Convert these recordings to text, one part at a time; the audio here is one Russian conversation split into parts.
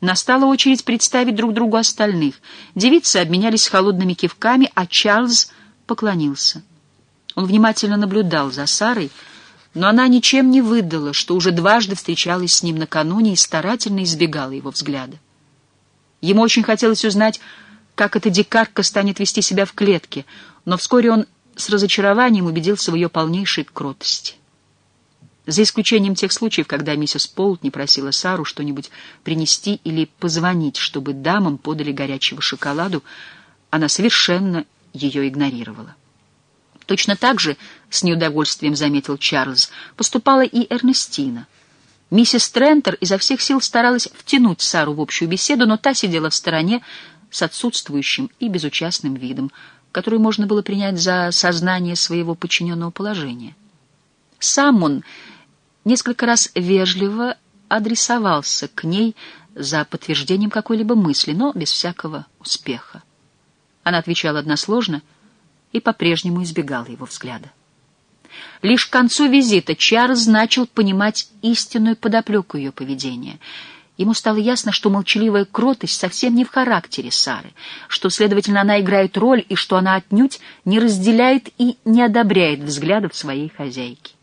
Настала очередь представить друг другу остальных. Девицы обменялись холодными кивками, а Чарльз поклонился. Он внимательно наблюдал за Сарой, но она ничем не выдала, что уже дважды встречалась с ним накануне и старательно избегала его взгляда. Ему очень хотелось узнать, как эта дикарка станет вести себя в клетке, но вскоре он с разочарованием убедился в ее полнейшей кротости. За исключением тех случаев, когда миссис Полт не просила Сару что-нибудь принести или позвонить, чтобы дамам подали горячего шоколаду, она совершенно ее игнорировала. Точно так же, с неудовольствием заметил Чарльз, поступала и Эрнестина. Миссис Трентер изо всех сил старалась втянуть Сару в общую беседу, но та сидела в стороне с отсутствующим и безучастным видом, который можно было принять за сознание своего подчиненного положения. Сам он несколько раз вежливо адресовался к ней за подтверждением какой-либо мысли, но без всякого успеха. Она отвечала односложно и по-прежнему избегала его взгляда. Лишь к концу визита Чарльз начал понимать истинную подоплеку ее поведения. Ему стало ясно, что молчаливая кротость совсем не в характере Сары, что, следовательно, она играет роль и что она отнюдь не разделяет и не одобряет взглядов своей хозяйки.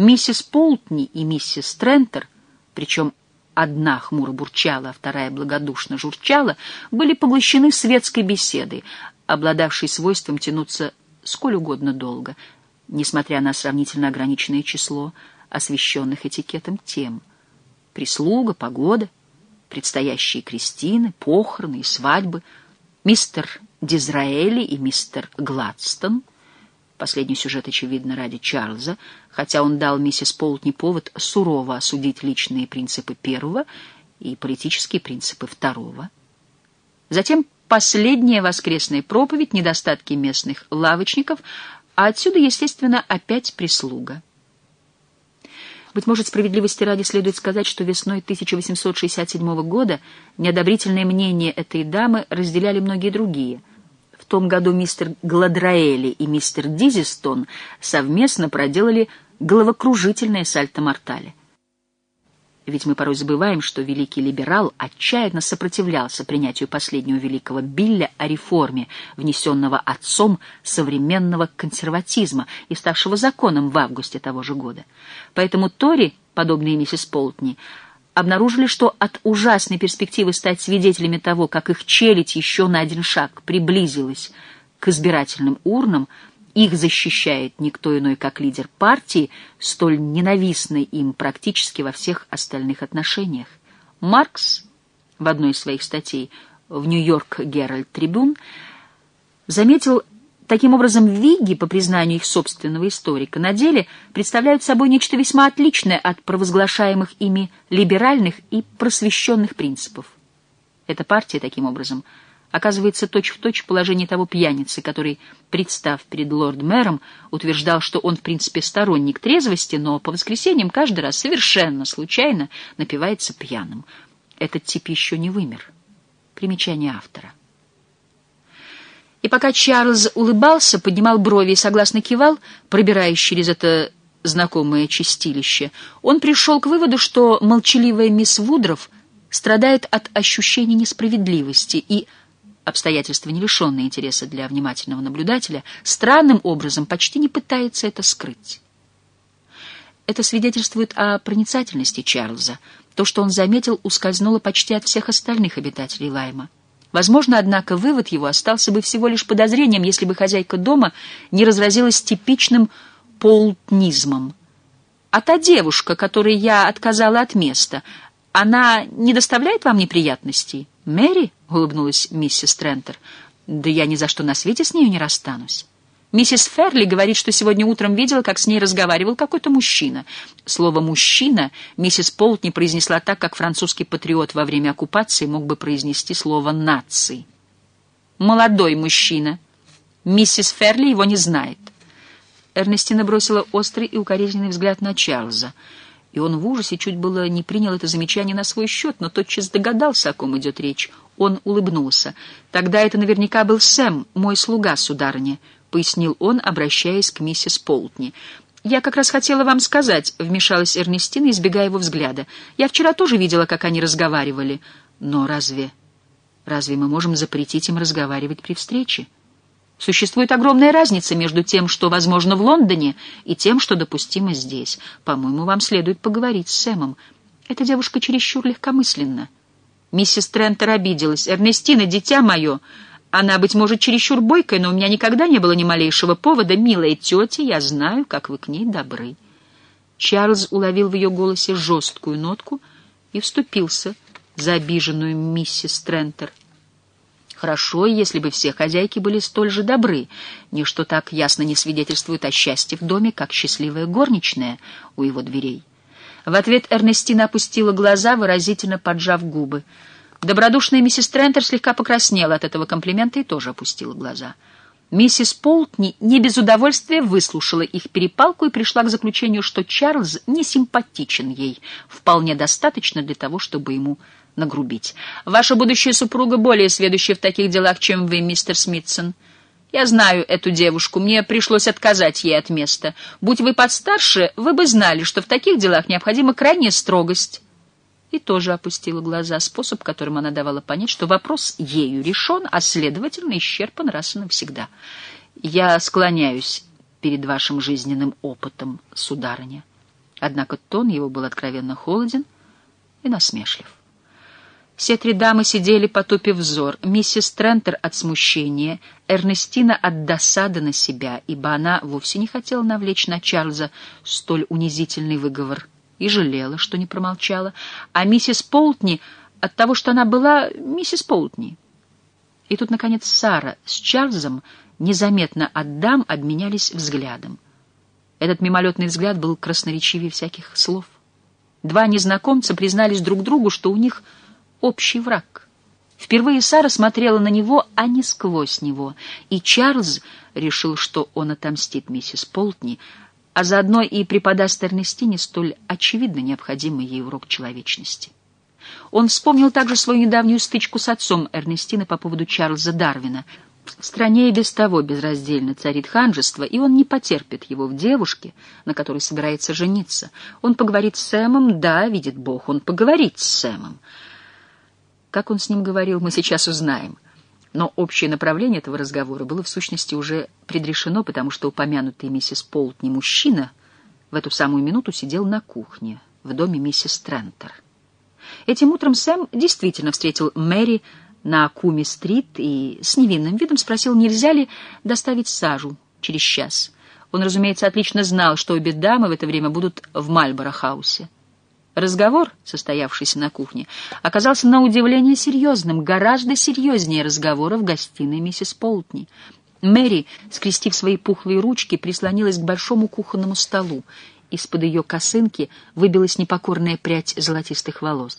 Миссис Полтни и миссис Трентер, причем одна хмуро бурчала, а вторая благодушно журчала, были поглощены светской беседой, обладавшей свойством тянуться сколь угодно долго, несмотря на сравнительно ограниченное число освещенных этикетом тем. Прислуга, погода, предстоящие крестины, похороны и свадьбы, мистер Дизраэли и мистер Гладстон — Последний сюжет, очевидно, ради Чарльза, хотя он дал миссис Полтни повод сурово осудить личные принципы первого и политические принципы второго. Затем последняя воскресная проповедь, недостатки местных лавочников, а отсюда, естественно, опять прислуга. Быть может, справедливости ради следует сказать, что весной 1867 года неодобрительное мнение этой дамы разделяли многие другие – том году мистер Гладраэли и мистер Дизистон совместно проделали головокружительное сальто-мортале. Ведь мы порой забываем, что великий либерал отчаянно сопротивлялся принятию последнего великого Билля о реформе, внесенного отцом современного консерватизма и ставшего законом в августе того же года. Поэтому Тори, подобные миссис Полтни, обнаружили, что от ужасной перспективы стать свидетелями того, как их челядь еще на один шаг приблизилась к избирательным урнам, их защищает никто иной, как лидер партии, столь ненавистный им практически во всех остальных отношениях. Маркс в одной из своих статей в «Нью-Йорк Геральд Трибун» заметил Таким образом, виги, по признанию их собственного историка, на деле представляют собой нечто весьма отличное от провозглашаемых ими либеральных и просвещенных принципов. Эта партия, таким образом, оказывается точь-в-точь точь положении того пьяницы, который, представ перед лорд-мэром, утверждал, что он, в принципе, сторонник трезвости, но по воскресеньям каждый раз совершенно случайно напивается пьяным. Этот тип еще не вымер. Примечание автора. И пока Чарльз улыбался, поднимал брови и согласно кивал, пробираясь через это знакомое чистилище, он пришел к выводу, что молчаливая мисс Вудров страдает от ощущения несправедливости и обстоятельства, не лишенные интереса для внимательного наблюдателя, странным образом почти не пытается это скрыть. Это свидетельствует о проницательности Чарльза. То, что он заметил, ускользнуло почти от всех остальных обитателей Лайма. Возможно, однако, вывод его остался бы всего лишь подозрением, если бы хозяйка дома не разразилась типичным полтнизмом. «А та девушка, которой я отказала от места, она не доставляет вам неприятностей?» «Мэри?» — улыбнулась миссис Трентер. «Да я ни за что на свете с нею не расстанусь». Миссис Ферли говорит, что сегодня утром видела, как с ней разговаривал какой-то мужчина. Слово «мужчина» миссис Полтни произнесла так, как французский патриот во время оккупации мог бы произнести слово «наций». «Молодой мужчина». Миссис Ферли его не знает. Эрнестина бросила острый и укоризненный взгляд на Чарльза, и он в ужасе чуть было не принял это замечание на свой счет, но тотчас догадался, о ком идет речь. Он улыбнулся. «Тогда это наверняка был Сэм, мой слуга, сударыня». — пояснил он, обращаясь к миссис Полтни. «Я как раз хотела вам сказать», — вмешалась Эрнестина, избегая его взгляда. «Я вчера тоже видела, как они разговаривали. Но разве... разве мы можем запретить им разговаривать при встрече? Существует огромная разница между тем, что возможно в Лондоне, и тем, что допустимо здесь. По-моему, вам следует поговорить с Сэмом. Эта девушка чересчур легкомысленна. Миссис Трентер обиделась. «Эрнестина, дитя мое!» Она, быть может, чересчур бойкая, но у меня никогда не было ни малейшего повода. Милая тетя, я знаю, как вы к ней добры. Чарльз уловил в ее голосе жесткую нотку и вступился за обиженную миссис Трентер. Хорошо, если бы все хозяйки были столь же добры. Ничто так ясно не свидетельствует о счастье в доме, как счастливая горничная у его дверей. В ответ Эрнестина опустила глаза, выразительно поджав губы. Добродушная миссис Трентер слегка покраснела от этого комплимента и тоже опустила глаза. Миссис Полтни не без удовольствия выслушала их перепалку и пришла к заключению, что Чарльз не симпатичен ей, вполне достаточно для того, чтобы ему нагрубить. «Ваша будущая супруга более сведущая в таких делах, чем вы, мистер Смитсон. Я знаю эту девушку, мне пришлось отказать ей от места. Будь вы подстарше, вы бы знали, что в таких делах необходима крайняя строгость» и тоже опустила глаза, способ, которым она давала понять, что вопрос ею решен, а, следовательно, исчерпан раз и навсегда. «Я склоняюсь перед вашим жизненным опытом, сударыня». Однако тон его был откровенно холоден и насмешлив. Все три дамы сидели, потупив взор. Миссис Трентер от смущения, Эрнестина от досады на себя, ибо она вовсе не хотела навлечь на Чарльза столь унизительный выговор — и жалела, что не промолчала, а миссис Полтни от того, что она была миссис Полтни. И тут, наконец, Сара с Чарльзом незаметно от дам обменялись взглядом. Этот мимолетный взгляд был красноречивее всяких слов. Два незнакомца признались друг другу, что у них общий враг. Впервые Сара смотрела на него, а не сквозь него, и Чарльз решил, что он отомстит миссис Полтни, а заодно и преподаст Эрнестине столь очевидно необходимый ей урок человечности. Он вспомнил также свою недавнюю стычку с отцом Эрнестины по поводу Чарльза Дарвина. В стране и без того безраздельно царит ханжество, и он не потерпит его в девушке, на которой собирается жениться. Он поговорит с Сэмом, да, видит Бог, он поговорит с Сэмом. Как он с ним говорил, мы сейчас узнаем — но общее направление этого разговора было в сущности уже предрешено, потому что упомянутый миссис Полтни мужчина в эту самую минуту сидел на кухне в доме миссис Трентер. Этим утром Сэм действительно встретил Мэри на Куми-стрит и с невинным видом спросил, нельзя ли доставить сажу через час. Он, разумеется, отлично знал, что обе дамы в это время будут в Мальборо-хаусе. Разговор, состоявшийся на кухне, оказался на удивление серьезным, гораздо серьезнее разговора в гостиной миссис Полтни. Мэри, скрестив свои пухлые ручки, прислонилась к большому кухонному столу. Из-под ее косынки выбилась непокорная прядь золотистых волос.